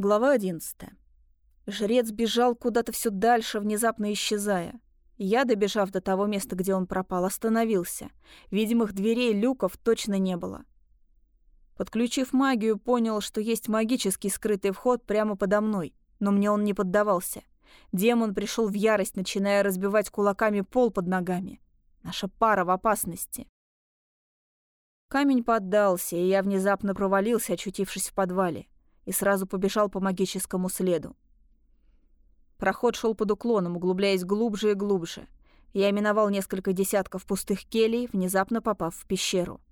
Глава 11. Жрец бежал куда-то все дальше, внезапно исчезая. Я, добежав до того места, где он пропал, остановился. Видимых дверей, люков точно не было. Подключив магию, понял, что есть магический скрытый вход прямо подо мной, но мне он не поддавался. Демон пришел в ярость, начиная разбивать кулаками пол под ногами. Наша пара в опасности. Камень поддался, и я внезапно провалился, очутившись в подвале и сразу побежал по магическому следу. Проход шел под уклоном, углубляясь глубже и глубже. Я миновал несколько десятков пустых келей, внезапно попав в пещеру.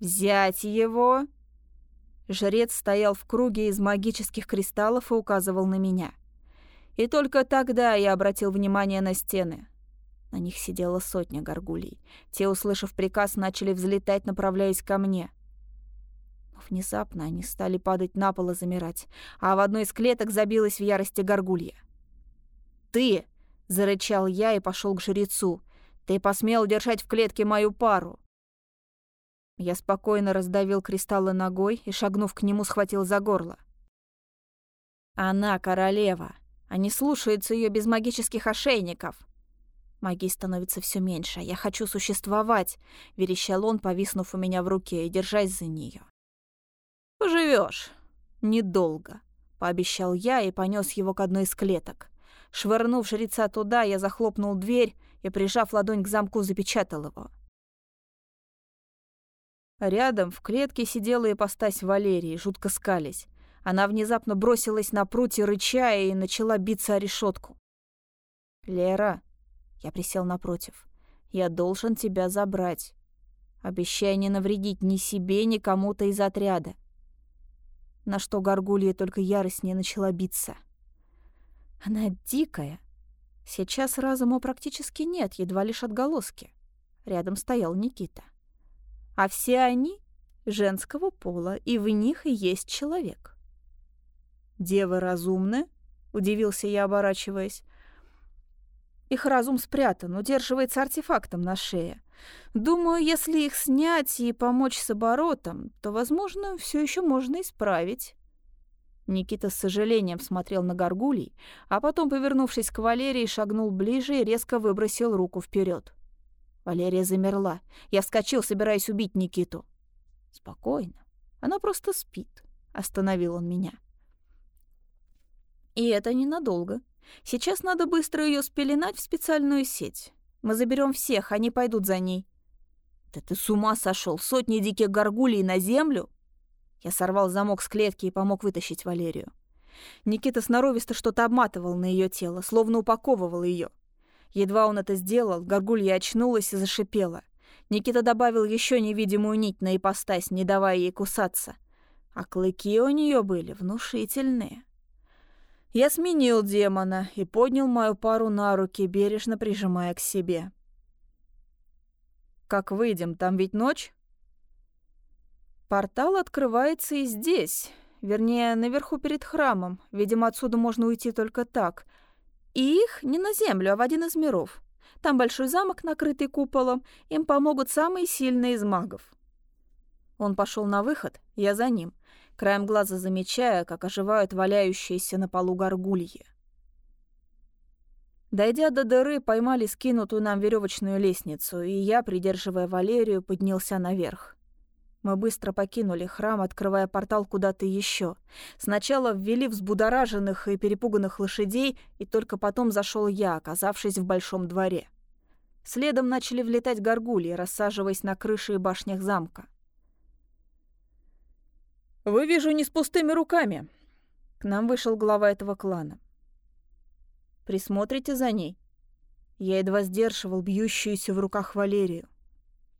«Взять его!» Жрец стоял в круге из магических кристаллов и указывал на меня. И только тогда я обратил внимание на стены. На них сидела сотня горгулей. Те, услышав приказ, начали взлетать, направляясь ко мне. Внезапно они стали падать на пол и замирать, а в одной из клеток забилась в ярости горгулья. «Ты!» — зарычал я и пошел к жрецу. «Ты посмел держать в клетке мою пару!» Я спокойно раздавил кристаллы ногой и, шагнув к нему, схватил за горло. «Она королева, а не слушается ее без магических ошейников!» Магии становится все меньше, я хочу существовать, верещал он, повиснув у меня в руке и держась за нее. Поживешь. Недолго, пообещал я и понес его к одной из клеток. Швырнув жреца туда, я захлопнул дверь и, прижав ладонь к замку, запечатал его. Рядом в клетке сидела ипостась Валерии, жутко скались. Она внезапно бросилась на прутья, рыча, и начала биться о решетку. «Лера», — я присел напротив, — «я должен тебя забрать. Обещай не навредить ни себе, ни кому-то из отряда на что горгулья только яростнее начала биться. Она дикая. Сейчас разума практически нет, едва лишь отголоски. Рядом стоял Никита. А все они женского пола, и в них и есть человек. «Девы разумны?» — удивился я, оборачиваясь. «Их разум спрятан, удерживается артефактом на шее. Думаю, если их снять и помочь с оборотом, то, возможно, все еще можно исправить. Никита с сожалением смотрел на горгулей, а потом, повернувшись к Валерии, шагнул ближе и резко выбросил руку вперед. Валерия замерла. Я вскочил, собираясь убить Никиту. «Спокойно. Она просто спит», — остановил он меня. И это ненадолго. Сейчас надо быстро ее спеленать в специальную сеть. Мы заберем всех, они пойдут за ней». «Да ты с ума сошел! Сотни диких горгулей на землю!» Я сорвал замок с клетки и помог вытащить Валерию. Никита сноровисто что-то обматывал на ее тело, словно упаковывал ее. Едва он это сделал, горгулья очнулась и зашипела. Никита добавил еще невидимую нить на ипостась, не давая ей кусаться. А клыки у нее были внушительные. Я сменил демона и поднял мою пару на руки, бережно прижимая к себе. «Как выйдем, там ведь ночь?» «Портал открывается и здесь, вернее, наверху перед храмом. Видимо, отсюда можно уйти только так. И их не на землю, а в один из миров. Там большой замок, накрытый куполом. Им помогут самые сильные из магов». Он пошел на выход, я за ним — краем глаза замечая, как оживают валяющиеся на полу горгульи. Дойдя до дыры, поймали скинутую нам веревочную лестницу, и я, придерживая Валерию, поднялся наверх. Мы быстро покинули храм, открывая портал куда-то еще. Сначала ввели взбудораженных и перепуганных лошадей, и только потом зашел я, оказавшись в большом дворе. Следом начали влетать горгульи, рассаживаясь на крыше и башнях замка. «Вы, вижу, не с пустыми руками». К нам вышел глава этого клана. «Присмотрите за ней». Я едва сдерживал бьющуюся в руках Валерию.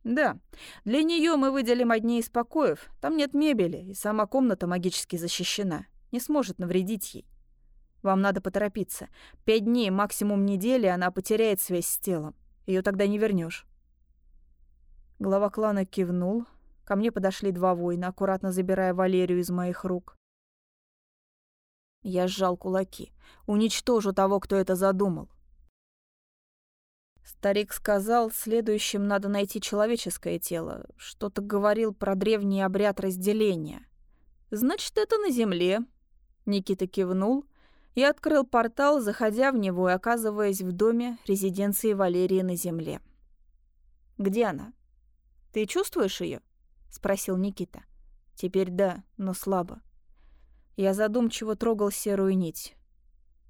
«Да, для нее мы выделим одни из покоев. Там нет мебели, и сама комната магически защищена. Не сможет навредить ей. Вам надо поторопиться. Пять дней, максимум недели, она потеряет связь с телом. Ее тогда не вернешь. Глава клана кивнул, Ко мне подошли два воина, аккуратно забирая Валерию из моих рук. Я сжал кулаки. Уничтожу того, кто это задумал. Старик сказал, следующим надо найти человеческое тело. Что-то говорил про древний обряд разделения. Значит, это на земле. Никита кивнул и открыл портал, заходя в него и оказываясь в доме резиденции Валерии на земле. «Где она? Ты чувствуешь ее? Спросил Никита. «Теперь да, но слабо». Я задумчиво трогал серую нить.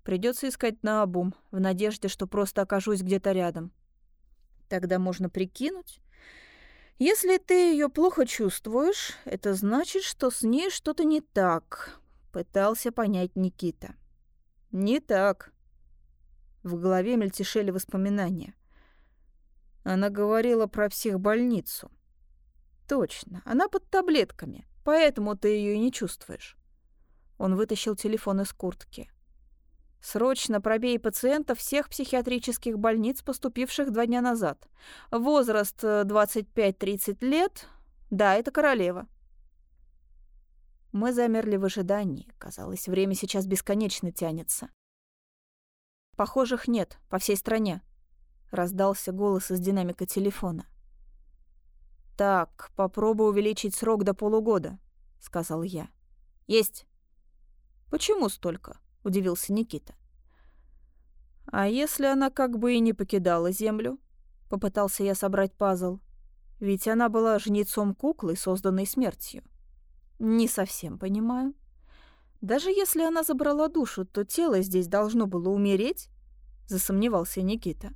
Придется искать наобум, в надежде, что просто окажусь где-то рядом. Тогда можно прикинуть. Если ты ее плохо чувствуешь, это значит, что с ней что-то не так, пытался понять Никита. Не так. В голове мельтешели воспоминания. Она говорила про психбольницу. Точно, она под таблетками, поэтому ты ее и не чувствуешь. Он вытащил телефон из куртки. Срочно пробей пациентов всех психиатрических больниц, поступивших два дня назад. Возраст 25-30 э, лет. Да, это королева. Мы замерли в ожидании. Казалось, время сейчас бесконечно тянется. Похожих нет по всей стране. Раздался голос из динамика телефона. «Так, попробуй увеличить срок до полугода», — сказал я. «Есть». «Почему столько?» удивился Никита. А если она как бы и не покидала землю? Попытался я собрать пазл. Ведь она была жнецом куклы, созданной смертью. Не совсем понимаю. Даже если она забрала душу, то тело здесь должно было умереть? Засомневался Никита.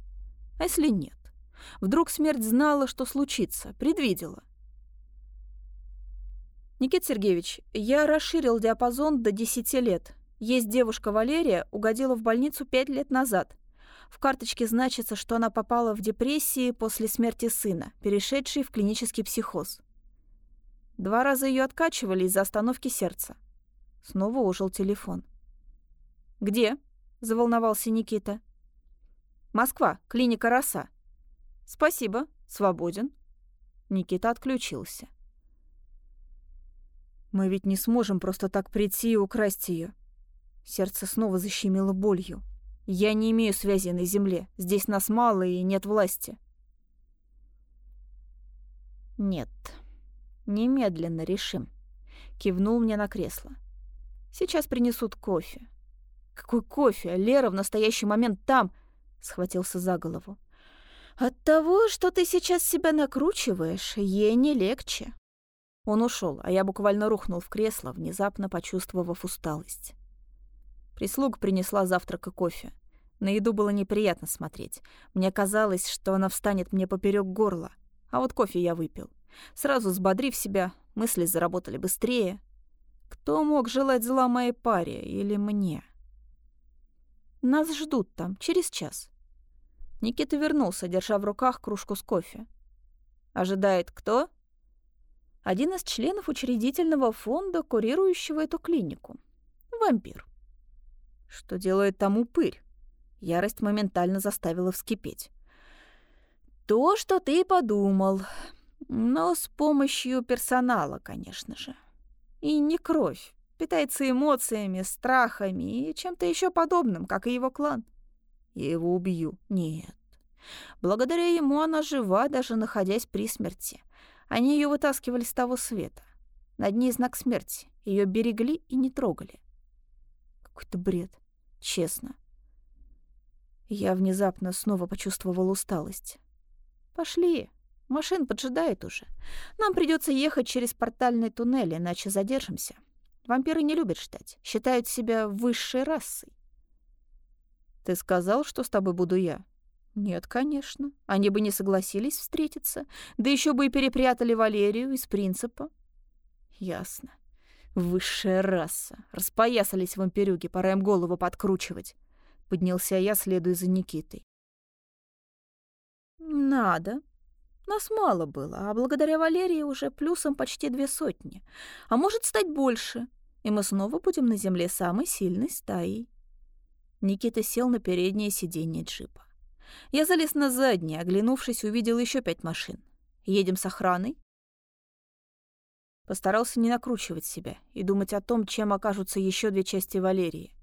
А если нет? Вдруг смерть знала, что случится, предвидела. Никит Сергеевич, я расширил диапазон до 10 лет. Есть девушка Валерия, угодила в больницу пять лет назад. В карточке значится, что она попала в депрессии после смерти сына, перешедшей в клинический психоз. Два раза ее откачивали из-за остановки сердца. Снова ужил телефон. «Где?» — заволновался Никита. «Москва, клиника «Роса». «Спасибо, свободен». Никита отключился. «Мы ведь не сможем просто так прийти и украсть ее. Сердце снова защемило болью. Я не имею связи на земле. Здесь нас мало и нет власти. Нет. Немедленно решим. Кивнул мне на кресло. Сейчас принесут кофе. Какой кофе? Лера в настоящий момент там, схватился за голову. От того, что ты сейчас себя накручиваешь, ей не легче. Он ушел, а я буквально рухнул в кресло, внезапно почувствовав усталость. Прислуга принесла завтрак и кофе. На еду было неприятно смотреть. Мне казалось, что она встанет мне поперек горла. А вот кофе я выпил. Сразу взбодрив себя, мысли заработали быстрее. Кто мог желать зла моей паре или мне? Нас ждут там, через час. Никита вернулся, держа в руках кружку с кофе. Ожидает кто? Один из членов учредительного фонда, курирующего эту клинику. Вампир. Что делает там упырь? Ярость моментально заставила вскипеть. То, что ты подумал. Но с помощью персонала, конечно же. И не кровь. Питается эмоциями, страхами и чем-то еще подобным, как и его клан. Я его убью. Нет. Благодаря ему она жива, даже находясь при смерти. Они ее вытаскивали с того света. Над ней знак смерти. Ее берегли и не трогали. Какой-то бред. Честно. Я внезапно снова почувствовал усталость. «Пошли. Машин поджидает уже. Нам придется ехать через портальный туннель, иначе задержимся. Вампиры не любят ждать. Считают себя высшей расой». «Ты сказал, что с тобой буду я?» «Нет, конечно. Они бы не согласились встретиться. Да еще бы и перепрятали Валерию из принципа». «Ясно. Высшая раса. Распоясались вампирюги, пора им голову подкручивать. Поднялся я, следуя за Никитой. Надо. Нас мало было, а благодаря Валерии уже плюсом почти две сотни. А может стать больше. И мы снова будем на земле самой сильной стаей. Никита сел на переднее сиденье джипа. Я залез на заднее, оглянувшись, увидел еще пять машин. Едем с охраной? Постарался не накручивать себя и думать о том, чем окажутся еще две части Валерии.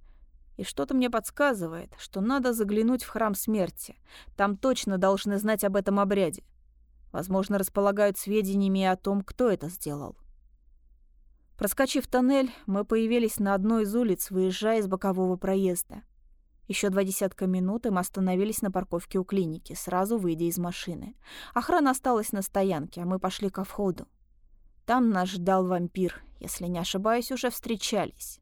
И что-то мне подсказывает, что надо заглянуть в храм смерти. Там точно должны знать об этом обряде. Возможно, располагают сведениями о том, кто это сделал. Проскочив тоннель, мы появились на одной из улиц, выезжая из бокового проезда. Еще два десятка минут, и мы остановились на парковке у клиники, сразу выйдя из машины. Охрана осталась на стоянке, а мы пошли ко входу. Там нас ждал вампир, если не ошибаюсь, уже встречались.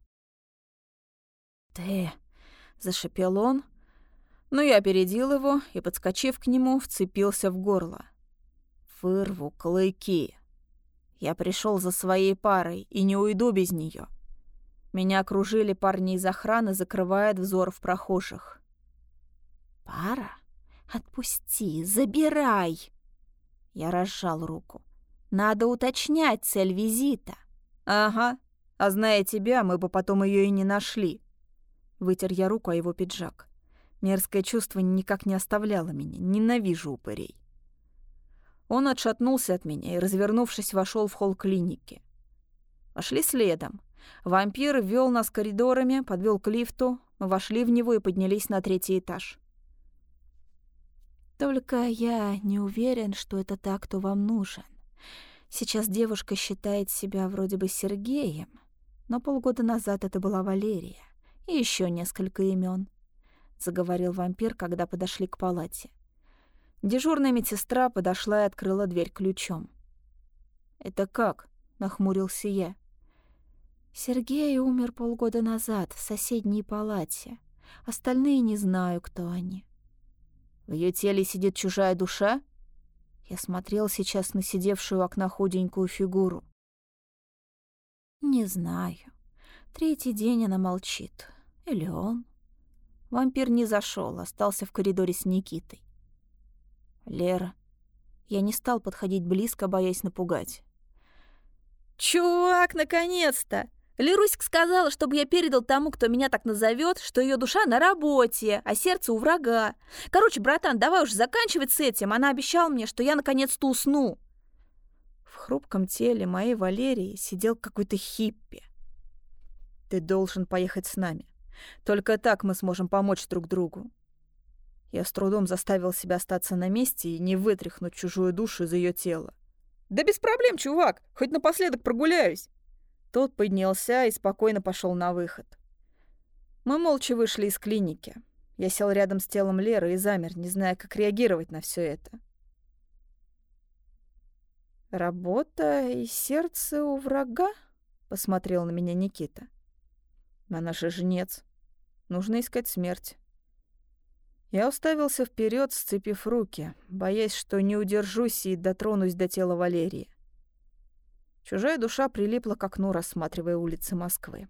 «Ты...» — зашипел он, но я опередил его и, подскочив к нему, вцепился в горло. «Вырву клыки. Я пришел за своей парой и не уйду без нее. Меня окружили парни из охраны, закрывая взоров прохожих. «Пара? Отпусти, забирай!» Я разжал руку. «Надо уточнять цель визита». «Ага, а зная тебя, мы бы потом ее и не нашли». Вытер я руку о его пиджак. Мерзкое чувство никак не оставляло меня. Ненавижу упырей. Он отшатнулся от меня и, развернувшись, вошел в холл клиники. Вошли следом. Вампир вел нас коридорами, подвел к лифту. Мы вошли в него и поднялись на третий этаж. Только я не уверен, что это так, кто вам нужен. Сейчас девушка считает себя вроде бы Сергеем, но полгода назад это была Валерия и еще несколько имен, заговорил вампир, когда подошли к палате. Дежурная медсестра подошла и открыла дверь ключом. «Это как?» — нахмурился я. Сергей умер полгода назад в соседней палате. Остальные не знаю, кто они. В ее теле сидит чужая душа? Я смотрел сейчас на сидевшую у окна худенькую фигуру. Не знаю. Третий день она молчит. Или он? Вампир не зашел, остался в коридоре с Никитой. Лера. Я не стал подходить близко, боясь напугать. «Чувак, наконец-то!» Леруська сказала, чтобы я передал тому, кто меня так назовет, что ее душа на работе, а сердце у врага. Короче, братан, давай уж заканчивать с этим. Она обещала мне, что я наконец-то усну. В хрупком теле моей Валерии сидел какой-то хиппи. Ты должен поехать с нами. Только так мы сможем помочь друг другу. Я с трудом заставил себя остаться на месте и не вытряхнуть чужую душу из ее тела. «Да без проблем, чувак! Хоть напоследок прогуляюсь!» Тот поднялся и спокойно пошел на выход. Мы молча вышли из клиники. Я сел рядом с телом Леры и замер, не зная, как реагировать на все это. «Работа и сердце у врага?» — посмотрел на меня Никита. «Она же жнец. Нужно искать смерть». Я уставился вперед, сцепив руки, боясь, что не удержусь и дотронусь до тела Валерии. Чужая душа прилипла к окну, рассматривая улицы Москвы.